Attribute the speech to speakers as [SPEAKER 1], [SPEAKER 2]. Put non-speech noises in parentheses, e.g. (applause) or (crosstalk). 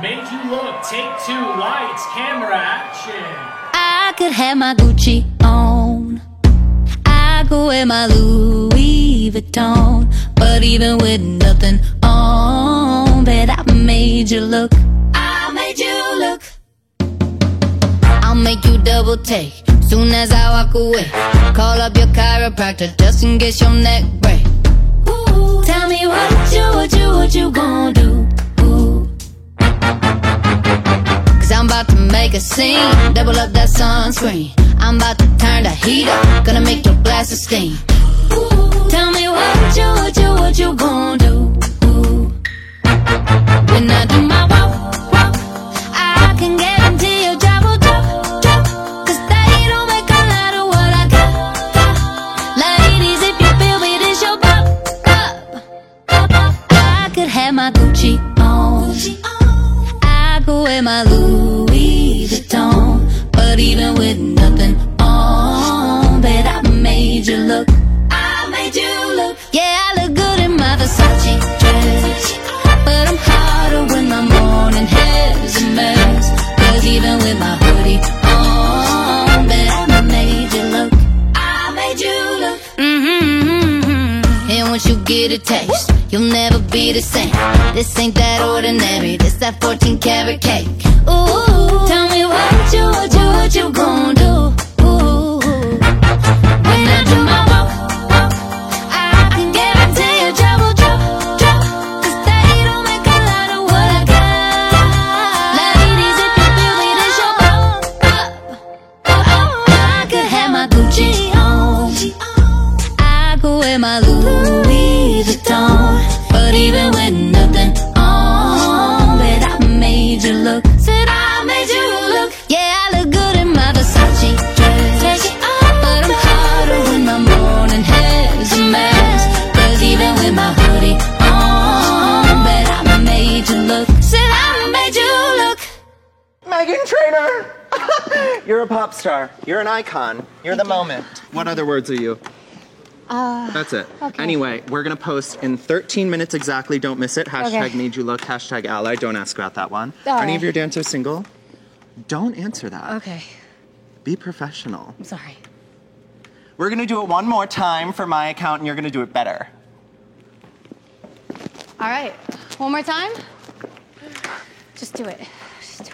[SPEAKER 1] Made you look. Take two. Lights, camera, action.
[SPEAKER 2] I could have my Gucci on. I could wear my Louis Vuitton. But even with nothing on, bet I made you look. I made you look. I'll make you double take. Soon as I walk away, call up your chiropractor just in case your neck break. Ooh, tell me what you, make a scene. Double up that sunscreen. I'm about to turn the heat up. Gonna make your glasses steam. Tell me what you, what you, what you gonna do? When I do my walk, walk, I can guarantee your job will drop, drop. Cause they don't make a lot of what I got, got. Ladies, if you feel me, this your pop, pop. I could have my Gucci on. I could wear my Louis a taste, you'll never be the same. This ain't that ordinary, this that 14 karat cake. Ooh, tell me what you, what you, what you gon' do? Ooh, when I do my my Gucci on. I could wear my Louis but even with nothing on, bet I made you look. Said I made you look. Yeah, I look good in my Versace dress, but I'm hotter when my morning hair's a mess. 'Cause even with my hoodie on, bet I made you look. Said I made you look.
[SPEAKER 3] Meghan Trainor! (laughs) You're a pop star. You're an icon. You're the moment. What other words are you?
[SPEAKER 4] Uh,
[SPEAKER 3] That's it.
[SPEAKER 4] Okay.
[SPEAKER 3] Anyway, we're gonna post in 13 minutes exactly. Don't miss it. Hashtag
[SPEAKER 4] Okay.
[SPEAKER 3] made you look. Hashtag ally. Don't ask about that one.
[SPEAKER 4] All
[SPEAKER 3] Are any
[SPEAKER 4] right.
[SPEAKER 3] of your dancers single? Don't answer that.
[SPEAKER 4] okay.
[SPEAKER 3] Be professional.
[SPEAKER 4] I'm sorry.
[SPEAKER 3] We're gonna do it one more time for my account, and you're gonna do it better.
[SPEAKER 4] All right. One more time. Just do it. Just do it.